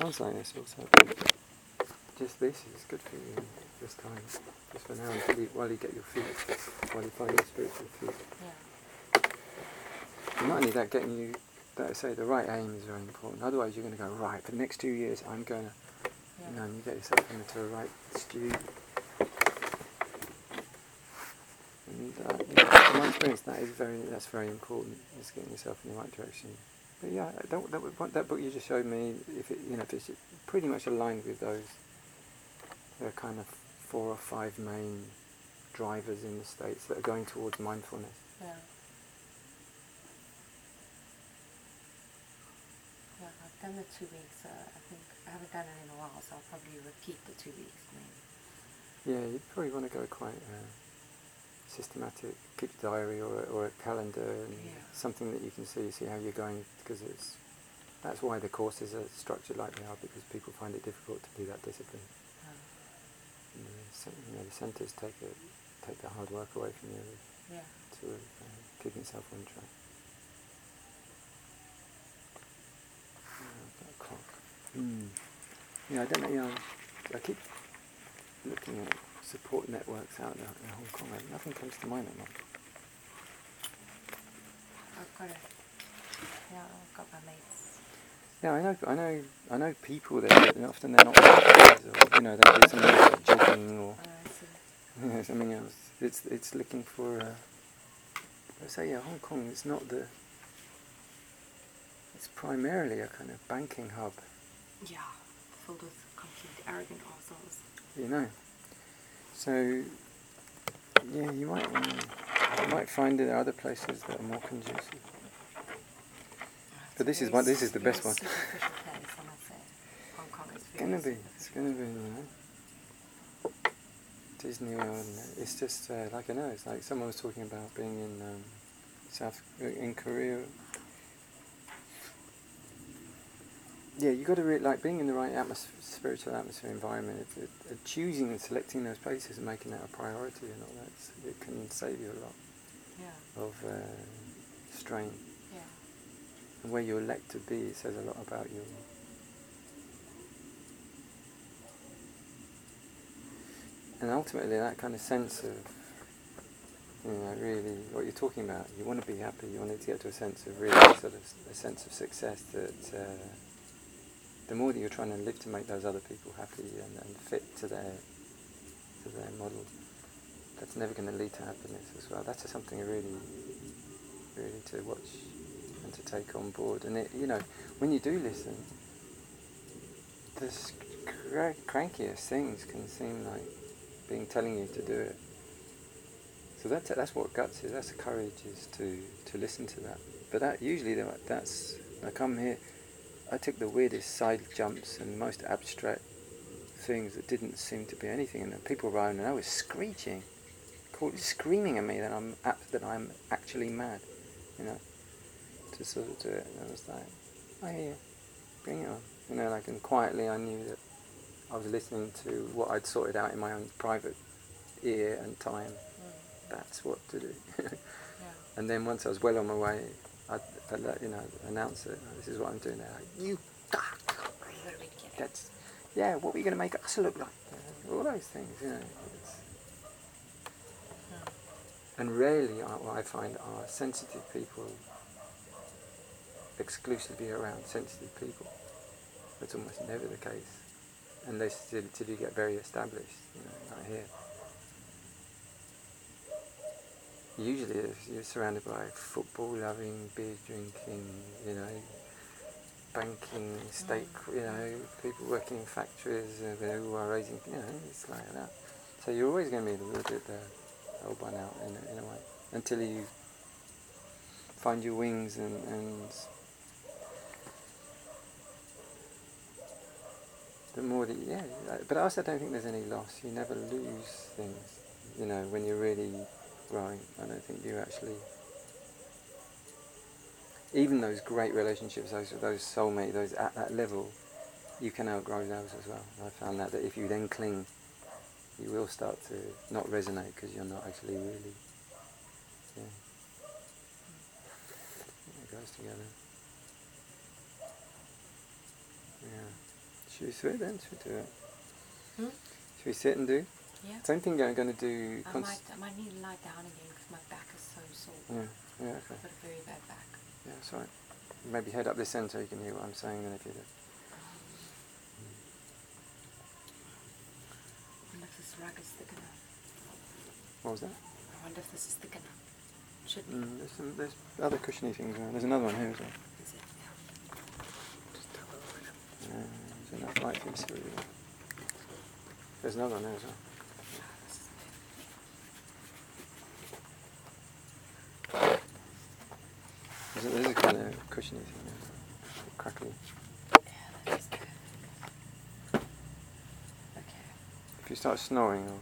sounds like this also. Just this is good for you this time, just for now, until you, while you get your feet, while you find your spiritual feet. Yeah. And not only that, getting you, that I say, the right aim is very important. Otherwise, you're going to go right for the next two years. I'm going to, Yeah. you know, and you get yourself into a right stew. And uh, you know, my experience, that is very, that's very important. Is getting yourself in the right direction. But yeah, that, that, that book you just showed me, if it, you know, if it's pretty much aligned with those, there are kind of four or five main drivers in the states that are going towards mindfulness. Yeah. Yeah, I've done the two weeks. Uh, I think I haven't done it in a while, so I'll probably repeat the two weeks maybe. Yeah, you probably want to go quite uh, systematic. Keep a diary or a, or a calendar and Yeah. something that you can see, see how you're going, because it's that's why the courses are structured like they are, because people find it difficult to be that disciplined. And the, cen- you know, the centres take it, take the hard work away from you yeah. to uh, keeping yourself on track. Yeah, got a clock. Mm. Yeah, I don't know. You know, I keep looking at support networks out there in Hong Kong. Nothing comes to mind at the moment. I've got it. Yeah, I've got my mates. Yeah, I know, I know, I know people there, but often they're not or you know they do something like jogging or Oh, you know, something else. It's it's looking for. Uh, I say yeah, Hong Kong. It's not the. It's primarily a kind of banking hub, Yeah, filled with complete arrogant assholes. you know. So yeah, you might wanna, you might find there are other places that are more conducive. But this is one- this is the best one. Superficial place, I must say. Hong Kong is It's gonna be. It's gonna be. You know. Disney World. It's just uh, like I know. It's like someone was talking about being in um, South in Korea. Yeah, you've got to re- like being in the right atmosphere, spiritual atmosphere, environment. It, it, it, choosing and selecting those places and making that a priority and all that. It can save you a lot Yeah, of uh, strain. yeah. And where you elect to be, it says a lot about you. And ultimately, that kind of sense of, you know, really what you're talking about. You want to be happy. You want to get to a sense of really sort of a sense of success. That uh, the more that you're trying to live to make those other people happy and, and fit to their to their model, that's never going to lead to happiness as well. That's something really, really to watch and to take on board. And it, you know, when you do listen, the cra- crankiest things can seem like being telling you to do it. So that's that's what guts is. That's the courage is to to listen to that. But that usually that- that's like I'm here. I took the weirdest side jumps and most abstract things that didn't seem to be anything, and the people around and I was screeching, call, screaming at me that I'm that I'm actually mad, you know, to sort of do it. And I was like, I hear, you. bring it on, you know, like and quietly I knew that I was listening to what I'd sorted out in my own private ear and time. Mm. That's what to do. Yeah. and then once I was well on my way, I'd, let, you know announce it. This is what I'm doing now. You. We get? That's yeah. What were you going to make us look like? You all those things, you know. And rarely, are, I find, are sensitive people exclusively around sensitive people. That's almost never the case, unless till, till you get very established, you know, like here. Usually, you're surrounded by football-loving, beer-drinking, you know, banking, state, you know, people working in factories uh, who are raising, you know, it's like that. So you're always going to be a little bit uh, held by now in in a way until you find your wings and, and the more that yeah but I also don't think there's any loss you never lose things you know when you're really growing I don't think you actually even those great relationships those those soulmate those at that level you can outgrow those as well I found that that if you then cling you will start to not resonate because you're not actually really yeah it goes together yeah Should we sit then? Should we do it? Hmm? Should we sit and do? Yeah. Same thing I'm going to do. I might, I might need to lie down again because my back is so sore. yeah, yeah, okay. I've got a very bad back. Yeah, that's right. Maybe head up this end so you can hear what I'm saying then if you do. I wonder if this rug is thick enough. What was that? I wonder if this is thick enough. Should be. Mm, there's, some, there's other cushiony things around. There's another one here as well. Is it? Yeah. Uh, there's enough light for you to see. There's another one there as well. Ah, this is good. There's a, there's a kind of cushiony thing there. Crackly. Yeah, that is good. Okay. If you start snoring or